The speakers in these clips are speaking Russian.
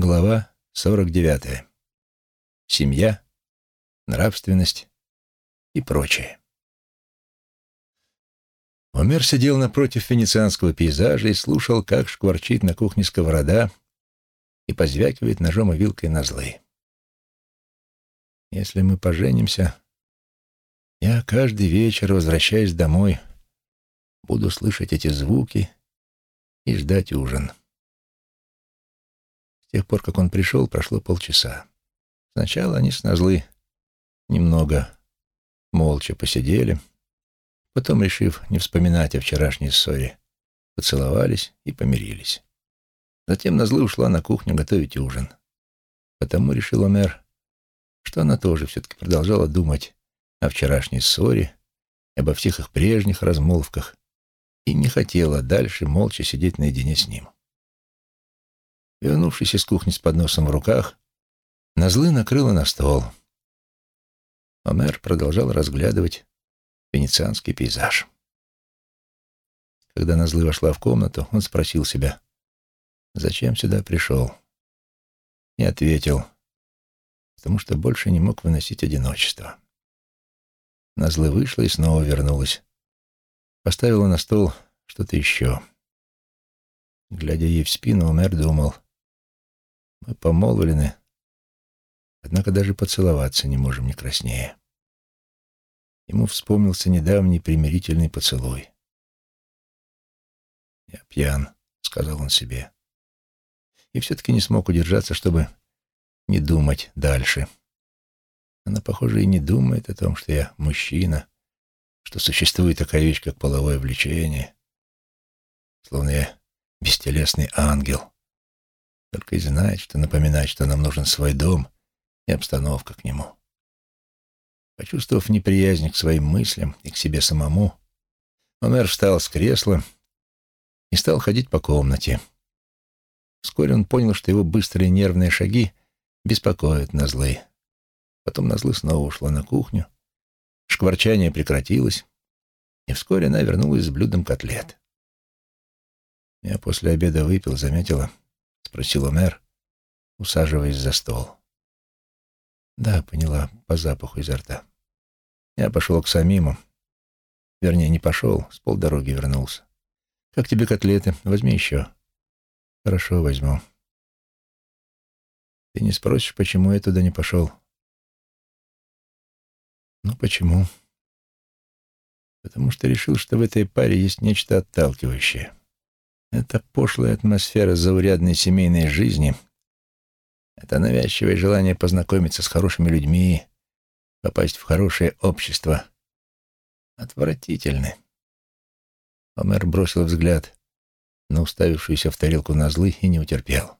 Глава 49. Семья, нравственность и прочее. Омер сидел напротив венецианского пейзажа и слушал, как шкварчит на кухне сковорода и позвякивает ножом и вилкой на злы. Если мы поженимся, я каждый вечер, возвращаясь домой, буду слышать эти звуки и ждать ужин. С тех пор, как он пришел, прошло полчаса. Сначала они с Назлы немного молча посидели, потом, решив не вспоминать о вчерашней ссоре, поцеловались и помирились. Затем Назлы ушла на кухню готовить ужин. Потому решил Омер, что она тоже все-таки продолжала думать о вчерашней ссоре, обо всех их прежних размолвках и не хотела дальше молча сидеть наедине с ним. Вернувшись из кухни с подносом в руках, Назлы накрыла на стол. Омер продолжал разглядывать венецианский пейзаж. Когда Назлы вошла в комнату, он спросил себя, зачем сюда пришел. И ответил, потому что больше не мог выносить одиночество. Назлы вышла и снова вернулась. Поставила на стол что-то еще. Глядя ей в спину, Омер думал — мы помолвлены, однако даже поцеловаться не можем не краснее. Ему вспомнился недавний примирительный поцелуй. «Я пьян», — сказал он себе. И все-таки не смог удержаться, чтобы не думать дальше. Она, похоже, и не думает о том, что я мужчина, что существует такая вещь, как половое влечение, словно я бестелесный ангел, только и знает, что напоминать, что нам нужен свой дом и обстановка к нему. Почувствовав неприязнь к своим мыслям и к себе самому, Омер встал с кресла и стал ходить по комнате. Вскоре он понял, что его быстрые нервные шаги беспокоят Назлы. Потом Назлы снова ушла на кухню. Шкварчание прекратилось, и вскоре она вернулась с блюдом котлет. Я после обеда выпил, заметила —— спросила мэр, усаживаясь за стол. «Да, поняла, по запаху изо рта. Я пошел к самиму. Вернее, не пошел, с полдороги вернулся. Как тебе котлеты? Возьми еще». «Хорошо, возьму». «Ты не спросишь, почему я туда не пошел?» «Ну, почему?» «Потому что решил, что в этой паре есть нечто отталкивающее». Эта пошлая атмосфера заурядной семейной жизни, это навязчивое желание познакомиться с хорошими людьми, попасть в хорошее общество, отвратительны. Омер бросил взгляд на уставившуюся в тарелку назлы и не утерпел.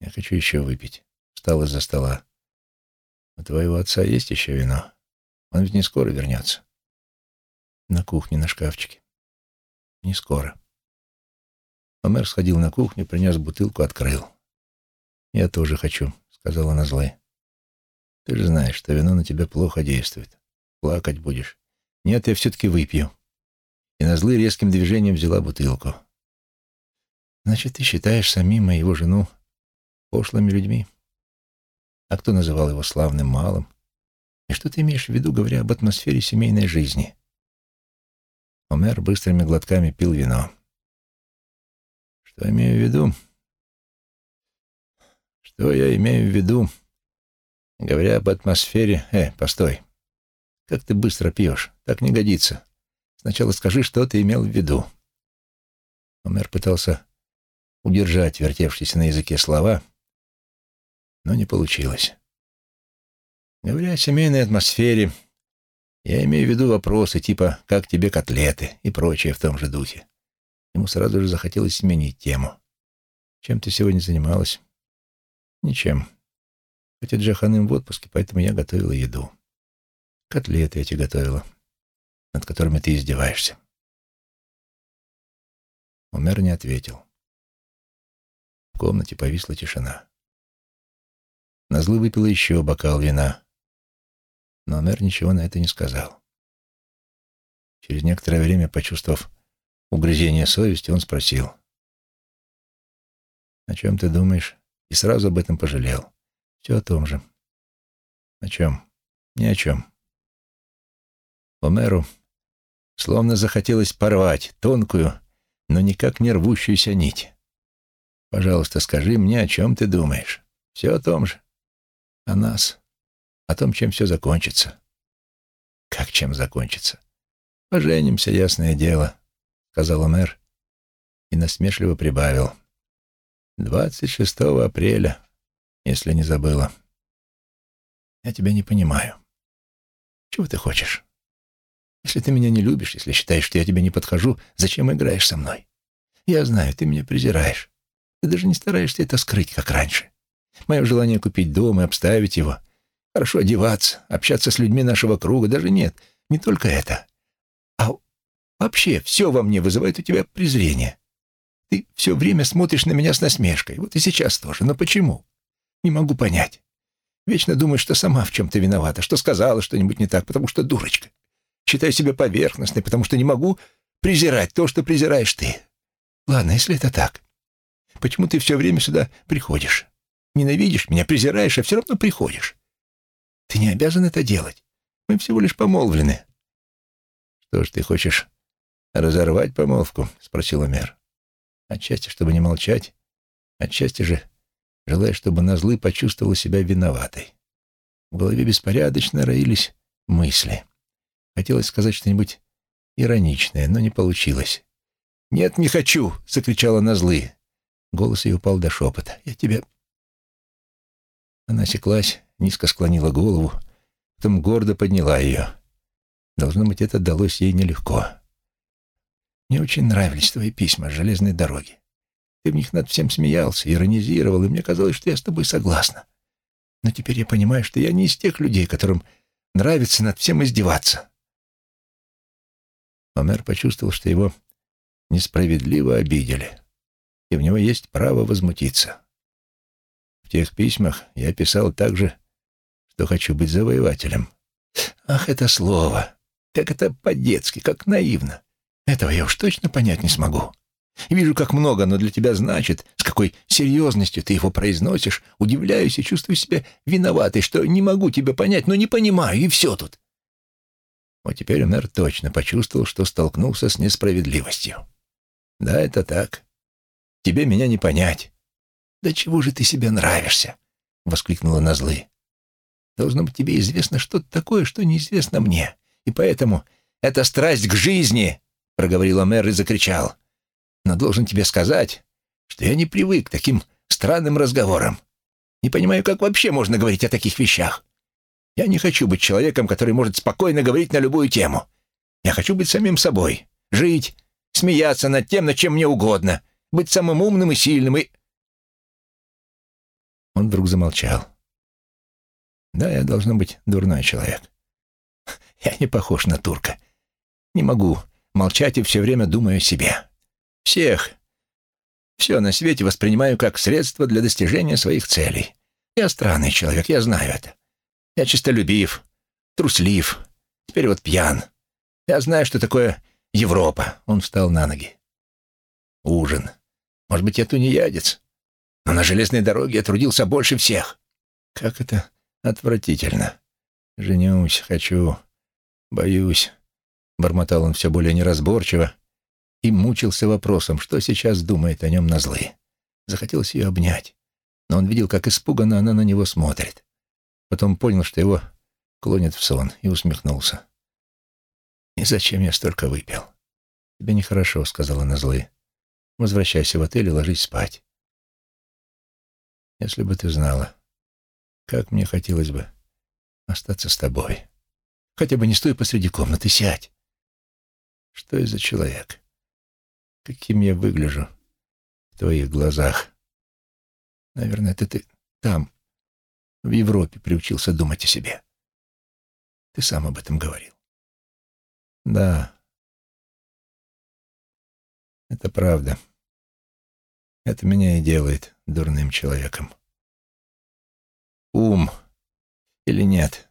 «Я хочу еще выпить». Встал из-за стола. «У твоего отца есть еще вино? Он ведь не скоро вернется». «На кухне, на шкафчике». «Не скоро». Омер сходил на кухню, принес бутылку, открыл. «Я тоже хочу», — сказала она злой. «Ты же знаешь, что вино на тебя плохо действует. Плакать будешь. Нет, я все-таки выпью». И на злы резким движением взяла бутылку. «Значит, ты считаешь самим и его жену пошлыми людьми? А кто называл его славным малым? И что ты имеешь в виду, говоря об атмосфере семейной жизни?» Омер быстрыми глотками пил вино. Что имею в виду? Что я имею в виду, говоря об атмосфере? Э, постой. Как ты быстро пьешь? Так не годится. Сначала скажи, что ты имел в виду. Омер пытался удержать вертевшиеся на языке слова, но не получилось. Говоря о семейной атмосфере, я имею в виду вопросы типа «как тебе котлеты?» и прочее в том же духе. Ему сразу же захотелось сменить тему. «Чем ты сегодня занималась?» «Ничем. Хотя Джаханым в отпуске, поэтому я готовила еду. Котлеты эти готовила, над которыми ты издеваешься». Умер не ответил. В комнате повисла тишина. Назлы выпила еще бокал вина, но Умер ничего на это не сказал. Через некоторое время, почувствовав угрызение совести, он спросил. «О чем ты думаешь, и сразу об этом пожалел. Все о том же. О чем? Ни о чем. Омеру словно захотелось порвать тонкую, но никак не рвущуюся нить. «Пожалуйста, скажи мне, о чем ты думаешь? Все о том же. О нас. О том, чем все закончится». «Как чем закончится?» «Поженимся, ясное дело», — сказал мэр и насмешливо прибавил. «Двадцать шестого апреля, если не забыла». «Я тебя не понимаю. Чего ты хочешь?» Если ты меня не любишь, если считаешь, что я тебе не подхожу, зачем играешь со мной? Я знаю, ты меня презираешь. Ты даже не стараешься это скрыть, как раньше. Мое желание купить дом и обставить его, хорошо одеваться, общаться с людьми нашего круга, даже нет, не только это. Вообще все во мне вызывает у тебя презрение. Ты все время смотришь на меня с насмешкой, вот и сейчас тоже. Но почему? Не могу понять. Вечно думаешь, что сама в чем-то виновата, что сказала что-нибудь не так, потому что дурочка. Считаю себя поверхностной, потому что не могу презирать то, что презираешь ты. Ладно, если это так, почему ты все время сюда приходишь? Ненавидишь меня, презираешь, а все равно приходишь. Ты не обязан это делать. Мы всего лишь помолвлены. Что ж, ты хочешь разорвать помолвку? Спросила мэр. Отчасти, чтобы не молчать, отчасти же желая, чтобы Назлы почувствовала себя виноватой. В голове беспорядочно роились мысли. Хотелось сказать что-нибудь ироничное, но не получилось. «Нет, не хочу!» — закричала Назлы. Голос ее упал до шепота. «Я тебя...» Она осеклась, низко склонила голову, потом гордо подняла ее. Должно быть, это далось ей нелегко. «Мне очень нравились твои письма с железной дороги. Ты в них над всем смеялся, иронизировал, и мне казалось, что я с тобой согласна. Но теперь я понимаю, что я не из тех людей, которым нравится над всем издеваться. Омер почувствовал, что его несправедливо обидели, и в него есть право возмутиться. В тех письмах я писал также, что хочу быть завоевателем. Ах, это слово! Как это по-детски, как наивно! Этого я уж точно понять не смогу. вижу, как много оно для тебя значит, с какой серьезностью ты его произносишь, удивляюсь и чувствую себя виноватой, что не могу тебя понять, но не понимаю, и все тут. Вот теперь мэр точно почувствовал, что столкнулся с несправедливостью. «Да, это так. Тебе меня не понять». «Да чего же ты себе нравишься?» — воскликнула Назлы. «Должно быть, тебе известно что-то такое, что неизвестно мне. И поэтому это страсть к жизни!» — проговорил мэр и закричал. «Но должен тебе сказать, что я не привык к таким странным разговорам. Не понимаю, как вообще можно говорить о таких вещах. Я не хочу быть человеком, который может спокойно говорить на любую тему. Я хочу быть самим собой, жить, смеяться над тем, над чем мне угодно, быть самым умным и сильным и...» Он вдруг замолчал. «Да, я должен быть дурной человек. Я не похож на турка. Не могу молчать и все время думаю о себе. Всех, все на свете воспринимаю как средство для достижения своих целей. Я странный человек, я знаю это. Я честолюбив, труслив, теперь вот пьян. Я знаю, что такое Европа. Он встал на ноги. Ужин. Может быть, я тунеядец, но на железной дороге я трудился больше всех. Как это отвратительно. Женюсь, хочу, боюсь. Бормотал он все более неразборчиво и мучился вопросом, что сейчас думает о нем назлы. Захотелось ее обнять, но он видел, как испуганно она на него смотрит. Потом понял, что его клонит в сон, и усмехнулся. «И зачем я столько выпил?» «Тебе нехорошо», — сказала Назлы. «Возвращайся в отель и ложись спать». «Если бы ты знала, как мне хотелось бы остаться с тобой. Хотя бы не стой посреди комнаты, сядь. Что я за человек? Каким я выгляжу в твоих глазах? Наверное, это ты там, в Европе приучился думать о себе. Ты сам об этом говорил. Да, это правда. Это меня и делает дурным человеком. Ум или нет?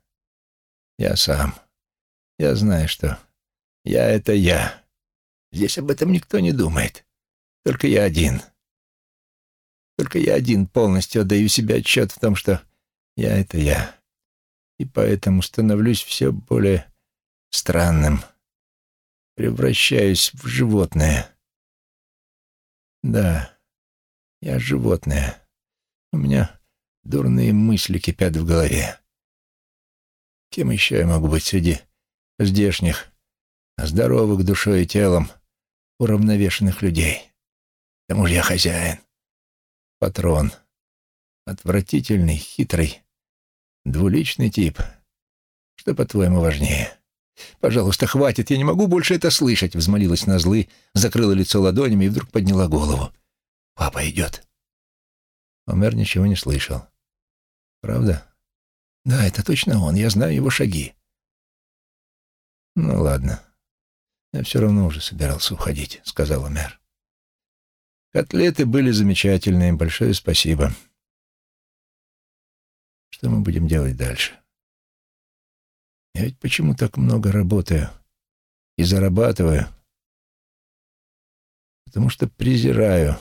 Я сам. Я знаю, что я — это я. Здесь об этом никто не думает. Только я один. Только я один полностью отдаю себе отчет в том, что я — это я. И поэтому становлюсь все более странным. Превращаюсь в животное. Да, я животное. У меня дурные мысли кипят в голове. Кем еще я могу быть среди здешних, здоровых душой и телом, уравновешенных людей? К тому же я хозяин, патрон, отвратительный, хитрый, двуличный тип. Что, по-твоему, важнее? «Пожалуйста, хватит, я не могу больше это слышать», — взмолилась на злы, закрыла лицо ладонями и вдруг подняла голову. «Папа идет». Омер ничего не слышал. «Правда?» «Да, это точно он, я знаю его шаги». «Ну ладно, я все равно уже собирался уходить», — сказал Омер. «Котлеты были замечательные, большое спасибо. Что мы будем делать дальше?» Я ведь почему так много работаю и зарабатываю? Потому что презираю.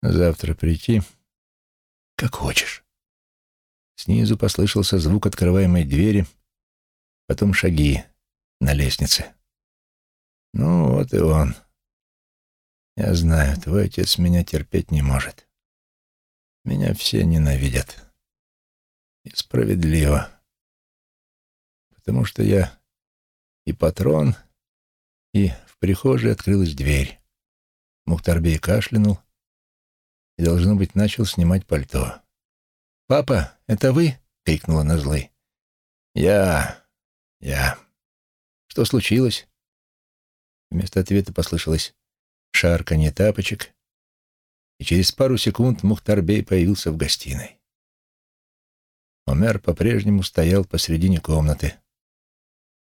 Завтра прийти, как хочешь. Снизу послышался звук открываемой двери, потом шаги на лестнице. Ну, вот и он. Я знаю, твой отец меня терпеть не может. Меня все ненавидят. И справедливо потому что я и патрон, и в прихожей открылась дверь. Мухтарбей кашлянул и, должно быть, начал снимать пальто. «Папа, это вы?» — крикнула Назлы. «Я... я... Что случилось?» Вместо ответа послышалось шарканье тапочек, и через пару секунд Мухтарбей появился в гостиной. Омер по-прежнему стоял посредине комнаты,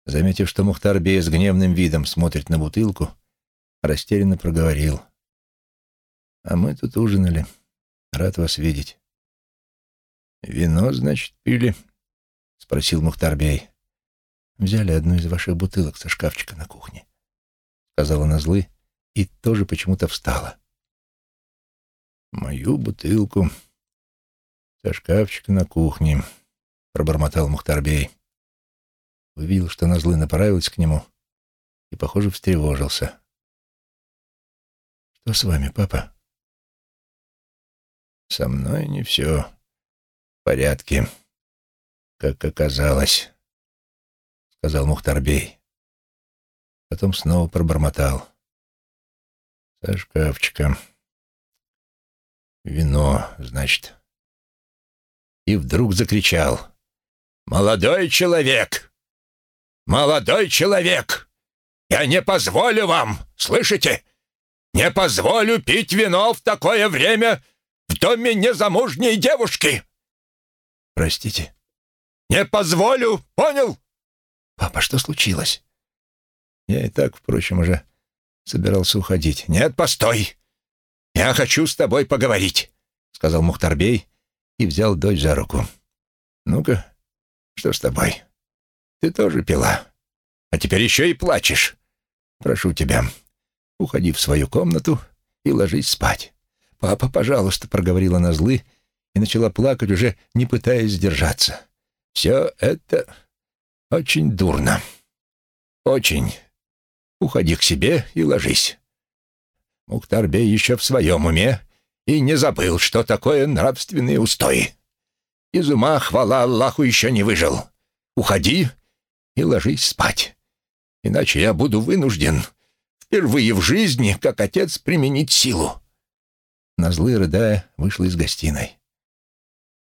Заметив, что Мухтар-бей с гневным видом смотрит на бутылку, растерянно проговорил. «А мы тут ужинали. Рад вас видеть». «Вино, значит, пили?» — спросил Мухтар-бей. «Взяли одну из ваших бутылок со шкафчика на кухне», — сказала Назлы и тоже почему-то встала. «Мою бутылку со шкафчика на кухне», — пробормотал Мухтарбей увидел, что Назлы направилась к нему и, похоже, встревожился. «Что с вами, папа?» «Со мной не все в порядке, как оказалось», — сказал Мухтарбей. Потом снова пробормотал. «Со шкафчика. Вино, значит». И вдруг закричал. «Молодой человек!» «Молодой человек, я не позволю вам, слышите? Не позволю пить вино в такое время в доме незамужней девушки!» «Простите?» «Не позволю, понял?» «Папа, что случилось?» Я и так, впрочем, уже собирался уходить. «Нет, постой! Я хочу с тобой поговорить», — сказал Мухтарбей и взял дочь за руку. «Ну-ка, что с тобой?» Ты тоже пила. А теперь еще и плачешь. Прошу тебя, уходи в свою комнату и ложись спать. Папа, пожалуйста, проговорила она злы и начала плакать, уже не пытаясь сдержаться. Все это очень дурно. Очень. Уходи к себе и ложись. Мухтарбей еще в своем уме и не забыл, что такое нравственные устои. Из ума, хвала Аллаху, еще не выжил. Уходи и ложись спать. Иначе я буду вынужден впервые в жизни, как отец, применить силу». Назлы, рыдая, вышла из гостиной.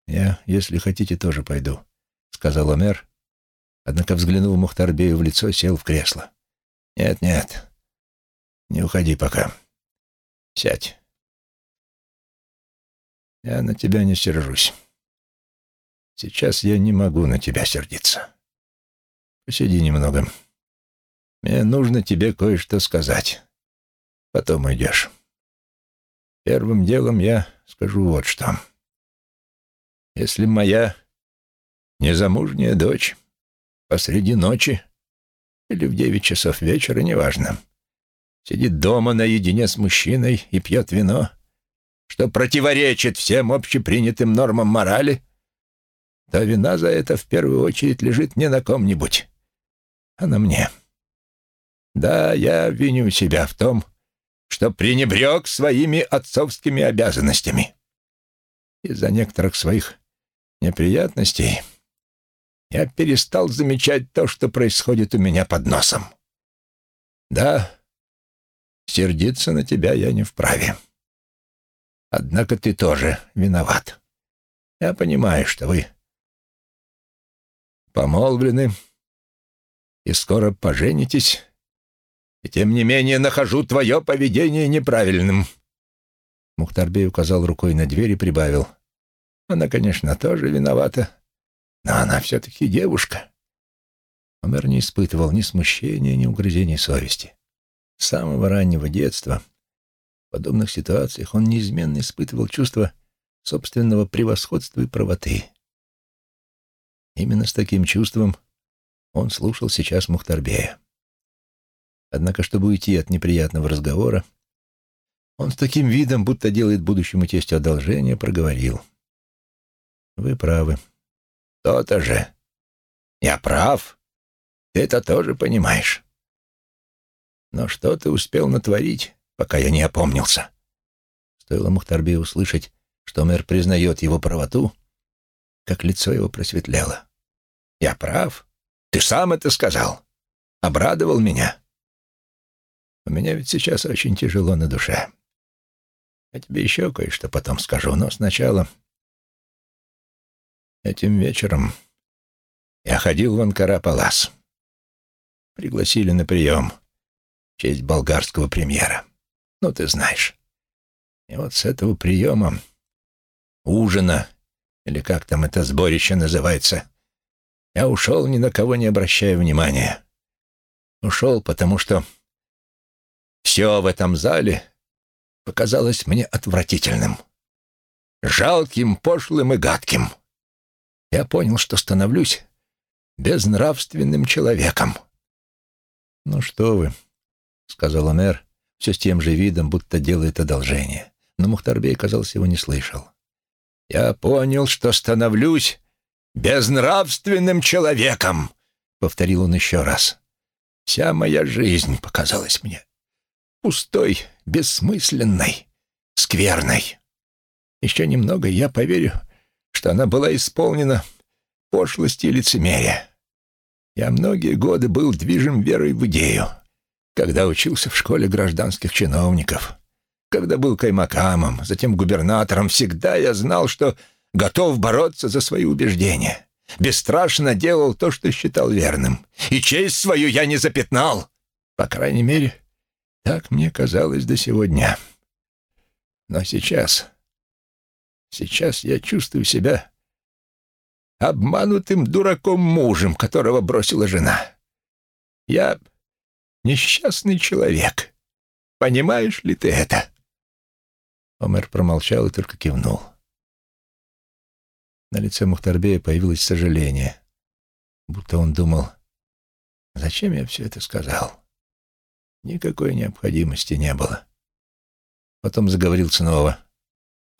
«Я, если хотите, тоже пойду», — сказал Омер, однако, взглянув Мухтарбею в лицо, сел в кресло. «Нет, нет, не уходи пока. Сядь. Я на тебя не сержусь. Сейчас я не могу на тебя сердиться. Посиди немного. Мне нужно тебе кое-что сказать. Потом уйдешь. Первым делом я скажу вот что. Если моя незамужняя дочь посреди ночи или в девять часов вечера, неважно, сидит дома наедине с мужчиной и пьет вино, что противоречит всем общепринятым нормам морали, то вина за это в первую очередь лежит не на ком-нибудь, а на мне. Да, я виню себя в том, что пренебрег своими отцовскими обязанностями. Из-за некоторых своих неприятностей я перестал замечать то, что происходит у меня под носом. Да, сердиться на тебя я не вправе. Однако ты тоже виноват. Я понимаю, что вы помолвлены и скоро поженитесь, и тем не менее нахожу твое поведение неправильным». Мухтарбей указал рукой на дверь и прибавил. «Она, конечно, тоже виновата, но она все-таки девушка». Омер не испытывал ни смущения, ни угрызений совести. С самого раннего детства в подобных ситуациях он неизменно испытывал чувство собственного превосходства и правоты. Именно с таким чувством он слушал сейчас Мухтарбея. Однако, чтобы уйти от неприятного разговора, он с таким видом, будто делает будущему тестю одолжение, проговорил. «Вы правы». «То-то же. Я прав. Ты это тоже понимаешь. Но что ты успел натворить, пока я не опомнился?» Стоило Мухтарбе услышать, что мэр признает его правоту, как лицо его просветлело. «Я прав. Ты сам это сказал. Обрадовал меня. У меня ведь сейчас очень тяжело на душе. Я тебе еще кое-что потом скажу, но сначала... Этим вечером я ходил в Анкара-Палас. Пригласили на прием в честь болгарского премьера. Ну, ты знаешь. И вот с этого приема, ужина, или как там это сборище называется, я ушел, ни на кого не обращая внимания. Ушел, потому что все в этом зале показалось мне отвратительным. Жалким, пошлым и гадким. Я понял, что становлюсь безнравственным человеком. «Ну что вы», — сказал мэр, все с тем же видом, будто делает одолжение. Но Мухтарбей, казалось, его не слышал. «Я понял, что становлюсь безнравственным человеком», — повторил он еще раз. «Вся моя жизнь показалась мне пустой, бессмысленной, скверной. Еще немного, я поверю, что она была исполнена пошлости и лицемерия. Я многие годы был движим верой в идею, когда учился в школе гражданских чиновников, когда был каймакамом, затем губернатором, всегда я знал, что готов бороться за свои убеждения. Бесстрашно делал то, что считал верным. И честь свою я не запятнал. По крайней мере, так мне казалось до сегодня. Но сейчас... Сейчас я чувствую себя обманутым дураком-мужем, которого бросила жена. Я несчастный человек. Понимаешь ли ты это?» Омер промолчал и только кивнул. На лице Мухтарбея появилось сожаление, будто он думал, «Зачем я все это сказал?» Никакой необходимости не было. Потом заговорил снова,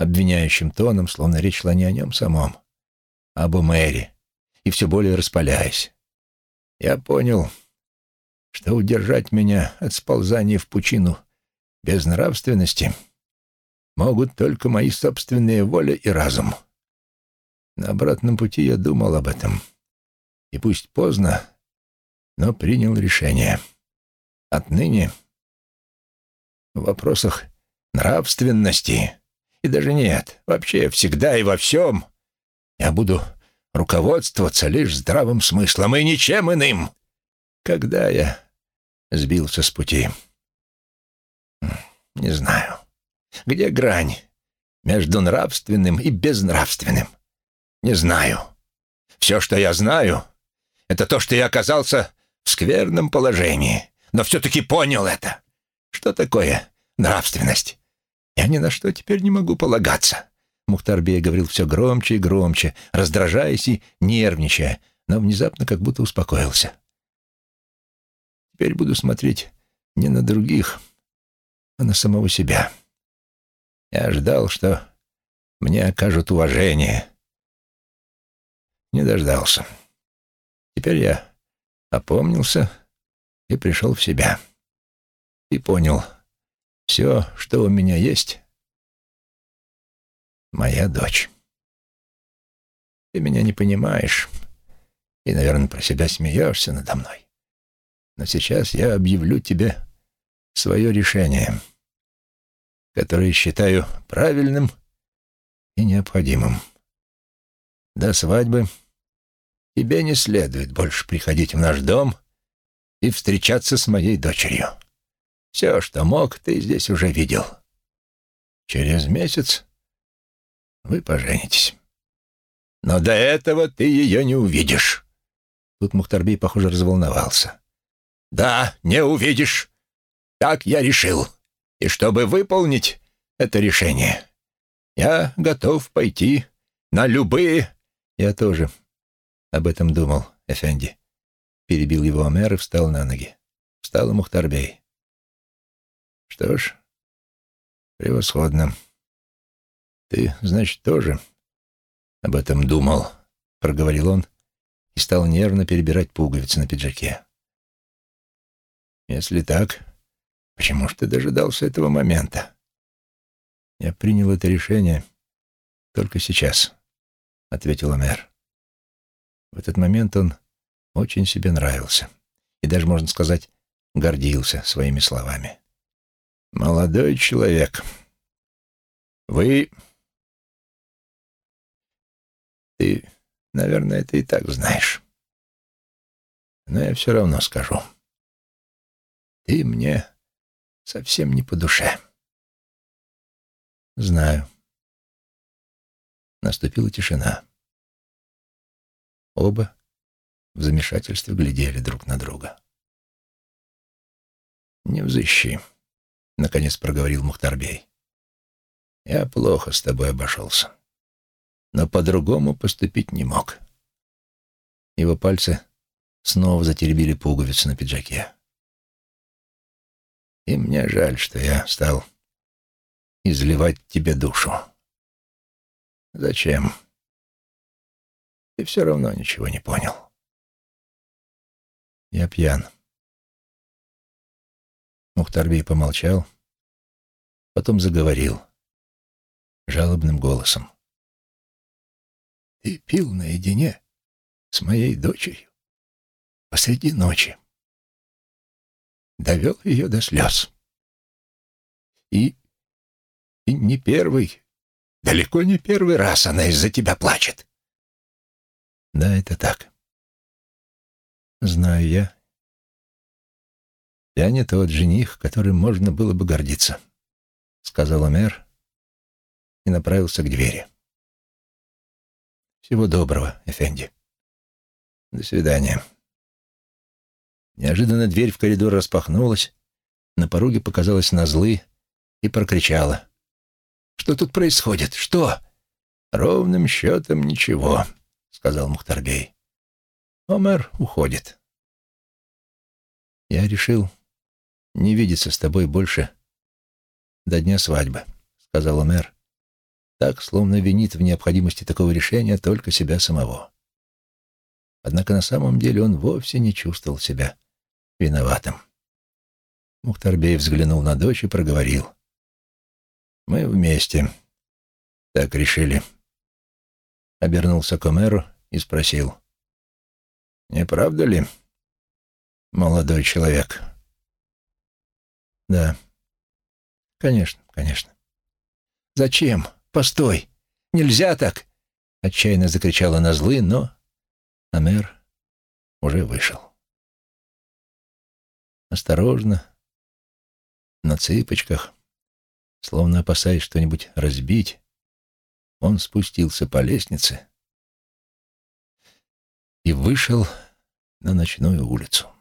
обвиняющим тоном, словно речь шла не о нем самом, а об Мэри, и все более распаляясь. Я понял, что удержать меня от сползания в пучину безнравственности могут только мои собственные воля и разум. На обратном пути я думал об этом. И пусть поздно, но принял решение. Отныне в вопросах нравственности, и даже нет, вообще всегда и во всем, я буду руководствоваться лишь здравым смыслом и ничем иным. Когда я сбился с пути? Не знаю. Где грань между нравственным и безнравственным? Не знаю. Все, что я знаю, это то, что я оказался в скверном положении но все-таки понял это. Что такое нравственность? Я ни на что теперь не могу полагаться. Мухтарбей говорил все громче и громче, раздражаясь и нервничая, но внезапно как будто успокоился. Теперь буду смотреть не на других, а на самого себя. Я ждал, что мне окажут уважение. Не дождался. Теперь я опомнился и пришел в себя. И понял, все, что у меня есть, моя дочь. Ты меня не понимаешь и, наверное, про себя смеешься надо мной. Но сейчас я объявлю тебе свое решение, которое считаю правильным и необходимым. До свадьбы тебе не следует больше приходить в наш дом и встречаться с моей дочерью. Все, что мог, ты здесь уже видел. Через месяц вы поженитесь. Но до этого ты ее не увидишь. Тут Мухтарбей, похоже, разволновался. Да, не увидишь. Так я решил. И чтобы выполнить это решение, я готов пойти на любые... Я тоже об этом думал, Эфенди. Перебил его Омер и встал на ноги. Встал Мухтарбей. Что ж, превосходно. Ты, значит, тоже об этом думал, проговорил он и стал нервно перебирать пуговицы на пиджаке. Если так, почему ж ты дожидался этого момента? Я принял это решение только сейчас, ответил мэр. В этот момент он очень себе нравился и даже, можно сказать, гордился своими словами. «Молодой человек, вы... Ты, наверное, это и так знаешь. Но я все равно скажу. Ты мне совсем не по душе». «Знаю». Наступила тишина. Оба в замешательстве глядели друг на друга. «Не взыщи», — наконец проговорил Мухтарбей. «Я плохо с тобой обошелся, но по-другому поступить не мог». Его пальцы снова затеребили пуговицу на пиджаке. «И мне жаль, что я стал изливать тебе душу. Зачем? Ты все равно ничего не понял. Я пьян. Мухтарбей помолчал, потом заговорил жалобным голосом. «Ты пил наедине с моей дочерью посреди ночи. Довел ее до слез. И, и не первый, далеко не первый раз она из-за тебя плачет». «Да, это так. Знаю я «Я не тот жених, которым можно было бы гордиться», — сказал мэр и направился к двери. «Всего доброго, Эфенди. До свидания». Неожиданно дверь в коридор распахнулась, на пороге показалась Назлы и прокричала. «Что тут происходит? Что?» «Ровным счетом ничего», — сказал Мухтарбей. «Омер уходит». Я решил, не видеться с тобой больше до дня свадьбы», — сказал мэр, так, словно винит в необходимости такого решения только себя самого. Однако на самом деле он вовсе не чувствовал себя виноватым. Мухтарбей взглянул на дочь и проговорил. «Мы вместе. Так решили». Обернулся к Омеру и спросил. «Не правда ли, молодой человек?» Да. Конечно, конечно. Зачем? Постой. Нельзя так. Отчаянно закричала Назлы, но Амер уже вышел. Осторожно, на цыпочках, словно опасаясь что-нибудь разбить, он спустился по лестнице и вышел на ночную улицу.